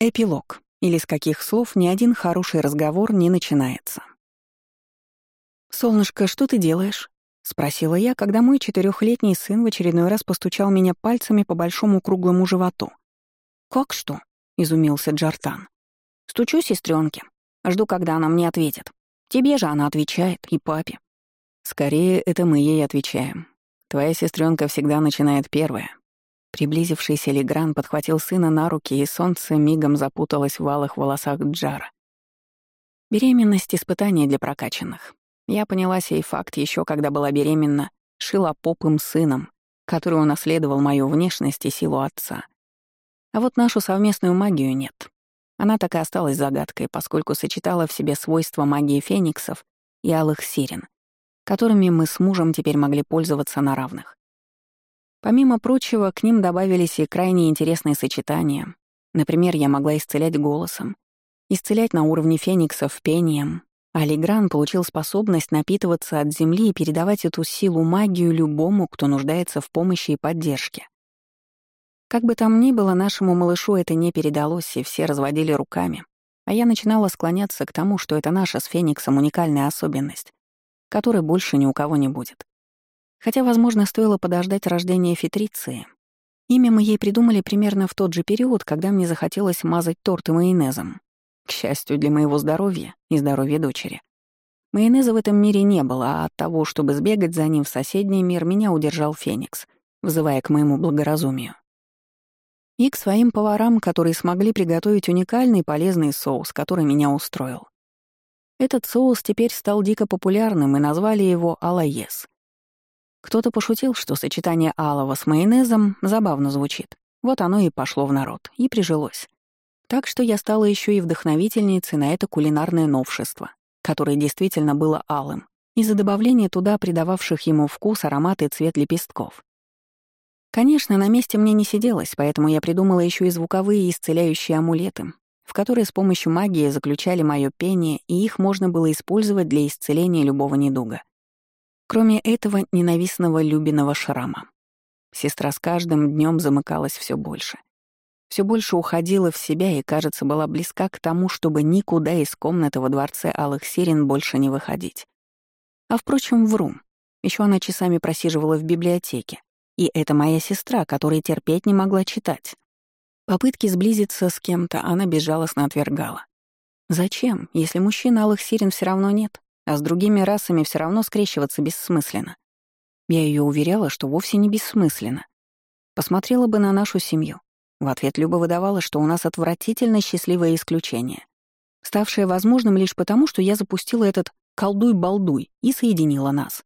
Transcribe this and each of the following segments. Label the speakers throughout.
Speaker 1: Эпилог, или с каких слов ни один хороший разговор не начинается. «Солнышко, что ты делаешь?» — спросила я, когда мой четырехлетний сын в очередной раз постучал меня пальцами по большому круглому животу. «Как что?» — изумился Джартан. «Стучу сестренке. Жду, когда она мне ответит. Тебе же она отвечает, и папе».
Speaker 2: «Скорее, это мы ей отвечаем. Твоя сестренка всегда начинает первая», Приблизившийся Легран подхватил сына на руки, и солнце мигом запуталось в алых волосах Джара. Беременность — испытание для прокачанных. Я поняла сей факт еще когда была беременна шилопопым сыном, который унаследовал мою внешность и силу отца. А вот нашу совместную магию нет. Она так и осталась загадкой, поскольку сочетала в себе свойства магии фениксов и алых сирен, которыми мы с мужем теперь могли пользоваться на равных. Помимо прочего, к ним добавились и крайне интересные сочетания. Например, я могла исцелять голосом, исцелять на уровне фениксов пением, а Легран получил способность напитываться от земли и передавать эту силу магию любому, кто нуждается в помощи и поддержке. Как бы там ни было, нашему малышу это не передалось, и все разводили руками. А я начинала склоняться к тому, что это наша с Фениксом уникальная особенность, которой больше ни у кого не будет. Хотя, возможно, стоило подождать рождения Фитриции. Имя мы ей придумали примерно в тот же период, когда мне захотелось мазать торты майонезом. К счастью для моего здоровья и здоровья дочери. Майонеза в этом мире не было, а от того, чтобы сбегать за ним в соседний мир, меня удержал Феникс, вызывая к моему благоразумию. И к своим поварам, которые смогли приготовить уникальный полезный соус, который меня устроил. Этот соус теперь стал дико популярным, и назвали его «Алаес». Кто-то пошутил, что сочетание алого с майонезом забавно звучит. Вот оно и пошло в народ, и прижилось. Так что я стала еще и вдохновительницей на это кулинарное новшество, которое действительно было алым, из-за добавления туда придававших ему вкус, аромат и цвет лепестков. Конечно, на месте мне не сиделось, поэтому я придумала еще и звуковые исцеляющие амулеты, в которые с помощью магии заключали мое пение, и их можно было использовать для исцеления любого недуга. Кроме этого ненавистного Любиного шрама. Сестра с каждым днем замыкалась все больше. Все больше уходила в себя и, кажется, была близка к тому, чтобы никуда из комнаты во дворце Алых Сирен больше не выходить. А, впрочем, вру. Еще она часами просиживала в библиотеке. И это моя сестра, которая терпеть не могла читать. Попытки сблизиться с кем-то она безжалостно отвергала. Зачем, если мужчин Алых Сирен все равно нет? А с другими расами все равно скрещиваться бессмысленно. Я ее уверяла, что вовсе не бессмысленно. Посмотрела бы на нашу семью. В ответ Люба выдавала, что у нас отвратительно счастливое исключение, ставшее возможным лишь потому, что я запустила этот «колдуй-балдуй» и соединила нас.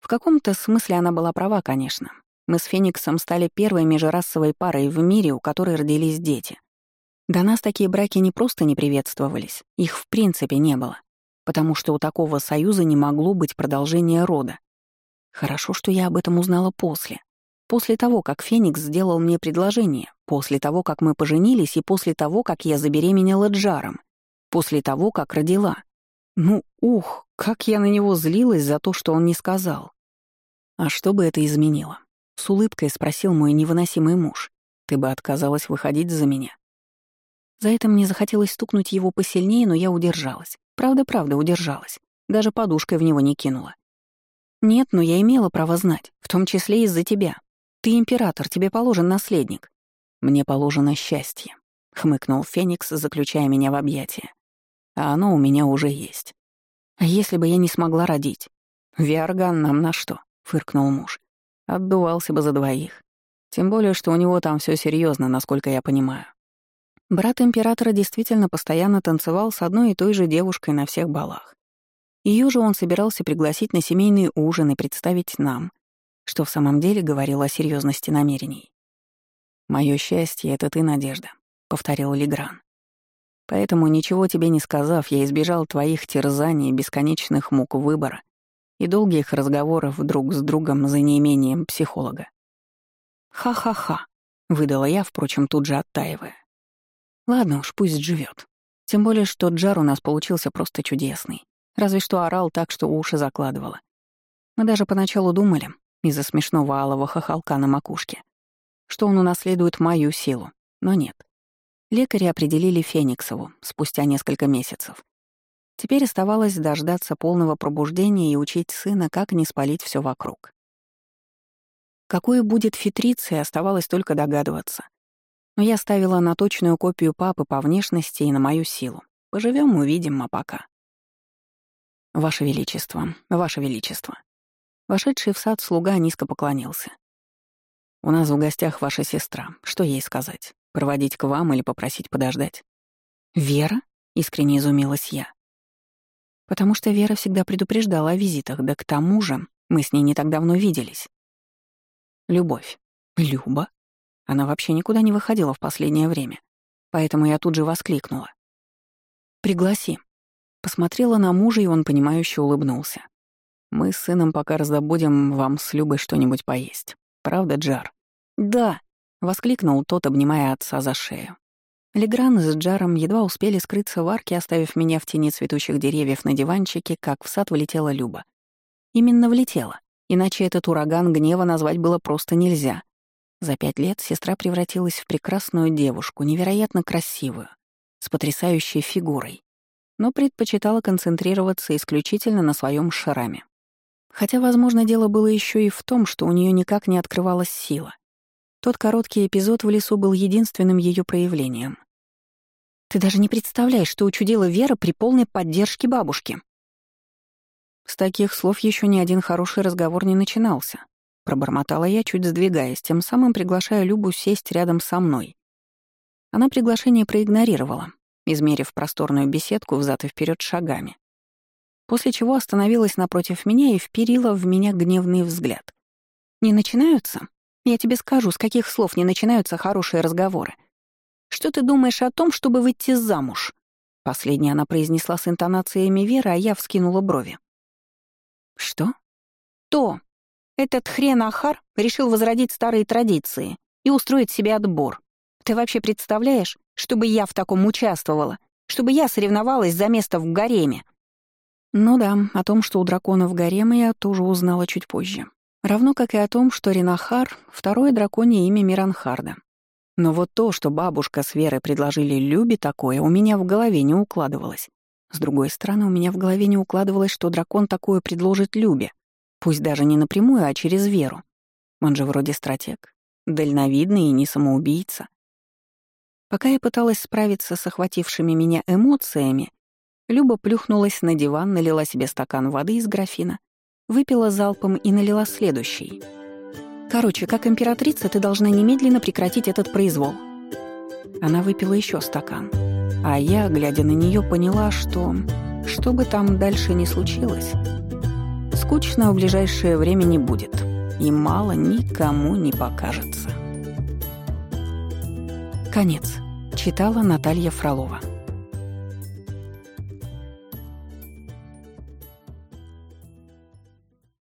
Speaker 2: В каком-то смысле она была права, конечно. Мы с Фениксом стали первой межрасовой парой в мире, у которой родились дети. До нас такие браки не просто не приветствовались, их в принципе не было потому что у такого союза не могло быть продолжения рода. Хорошо, что я об этом узнала после. После того, как Феникс сделал мне предложение, после того, как мы поженились и после того, как я забеременела Джаром, после того, как родила. Ну, ух, как я на него злилась за то, что он не сказал. А что бы это изменило? С улыбкой спросил мой невыносимый муж. Ты бы отказалась выходить за меня? За это мне захотелось стукнуть его посильнее, но я удержалась. Правда-правда удержалась. Даже подушкой в него не кинула. Нет, но я имела право знать, в том числе из-за тебя. Ты император, тебе положен наследник. Мне положено счастье, — хмыкнул Феникс, заключая меня в объятия. А оно у меня уже есть. А если бы я не смогла родить? Виарган нам на что? — фыркнул муж. Отдувался бы за двоих. Тем более, что у него там все серьезно, насколько я понимаю. Брат императора действительно постоянно танцевал с одной и той же девушкой на всех балах. Ее же он собирался пригласить на семейный ужин и представить нам, что в самом деле говорило о серьезности намерений. «Мое счастье — это ты, Надежда», — повторил Легран. «Поэтому, ничего тебе не сказав, я избежал твоих терзаний, бесконечных мук выбора и долгих разговоров друг с другом за неимением психолога». «Ха-ха-ха», — выдала я, впрочем, тут же оттаивая. Ладно уж, пусть живет. Тем более, что Джар у нас получился просто чудесный. Разве что орал так, что уши закладывало. Мы даже поначалу думали, из-за смешного алого хохолка на макушке, что он унаследует мою силу, но нет.
Speaker 1: Лекари определили Фениксову спустя несколько месяцев. Теперь оставалось дождаться полного пробуждения и учить сына, как не спалить все вокруг. Какой будет фитриция, оставалось только догадываться. Но я ставила на точную копию папы по внешности и на мою силу. Поживем, увидим, а пока. «Ваше Величество, Ваше Величество». Вошедший в сад слуга низко поклонился. «У нас в гостях ваша сестра. Что ей сказать? Проводить к вам или попросить подождать?» «Вера?» — искренне изумилась я. «Потому что Вера всегда предупреждала о визитах, да к тому же мы с ней не так давно виделись». «Любовь». «Люба?» Она вообще никуда не выходила в последнее время, поэтому я тут же воскликнула. «Пригласи». Посмотрела на мужа, и он, понимающе улыбнулся. «Мы с сыном пока раздобудем вам с Любой что-нибудь поесть. Правда, Джар?» «Да», — воскликнул тот, обнимая отца за шею. Легран с Джаром едва успели скрыться в арке, оставив меня в тени цветущих деревьев на диванчике, как в сад влетела Люба. Именно влетела, иначе этот ураган гнева назвать было просто нельзя. За пять лет сестра превратилась в прекрасную девушку, невероятно красивую, с потрясающей фигурой, но предпочитала концентрироваться исключительно на своем шраме. Хотя, возможно, дело было еще и в том, что у нее никак не открывалась сила. Тот короткий эпизод в лесу был единственным ее проявлением. «Ты даже не представляешь, что учудила Вера при полной поддержке бабушки». С таких слов еще ни один хороший разговор не начинался. Пробормотала я, чуть сдвигаясь, тем самым приглашая Любу сесть рядом со мной. Она приглашение проигнорировала, измерив просторную беседку взад и вперед шагами. После чего остановилась напротив меня и вперила в меня гневный взгляд. «Не начинаются?» Я тебе скажу, с каких слов не начинаются хорошие разговоры. Что ты думаешь о том, чтобы выйти замуж?» Последнее она произнесла с интонациями веры, а я вскинула брови. «Что?» «То. Этот хрен Ахар решил возродить старые традиции и устроить себе отбор. Ты вообще представляешь, чтобы я в таком участвовала? Чтобы я соревновалась за место в гареме?» Ну да, о том, что у драконов гарема, я тоже узнала чуть позже. Равно как и о том, что Ринахар — второе драконье имя Миранхарда. Но вот то, что бабушка с Верой предложили Любе такое, у меня в голове не укладывалось. С другой стороны, у меня в голове не укладывалось, что дракон такое предложит Любе. Пусть даже не напрямую, а через Веру. Он же вроде стратег, дальновидный и не самоубийца. Пока я пыталась справиться с охватившими меня эмоциями, Люба плюхнулась на диван, налила себе стакан воды из графина выпила залпом и налила следующий. «Короче, как императрица, ты должна немедленно прекратить этот произвол». Она выпила еще стакан, а я, глядя на нее, поняла, что, что бы там дальше ни случилось, скучно в ближайшее время не будет, и мало никому не покажется. Конец. Читала Наталья Фролова.